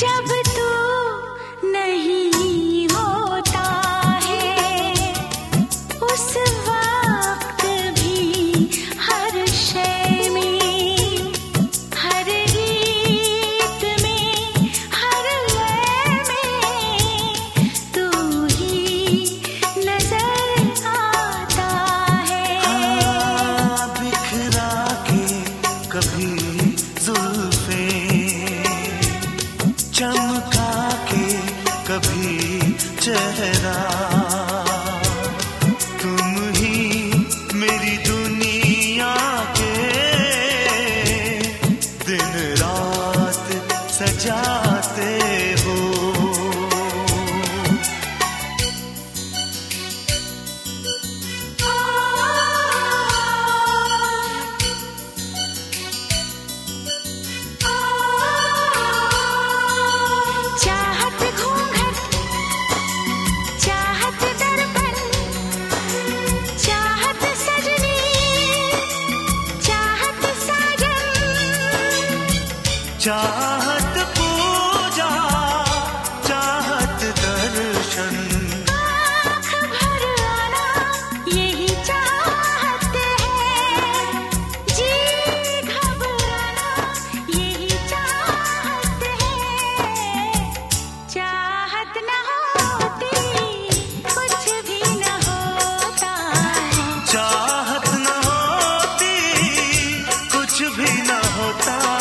जब तू चाहत पूजा चाहत दर्शन। यही यही चाहत न होती कुछ भी न होता। चाहत कुछ भी न होता।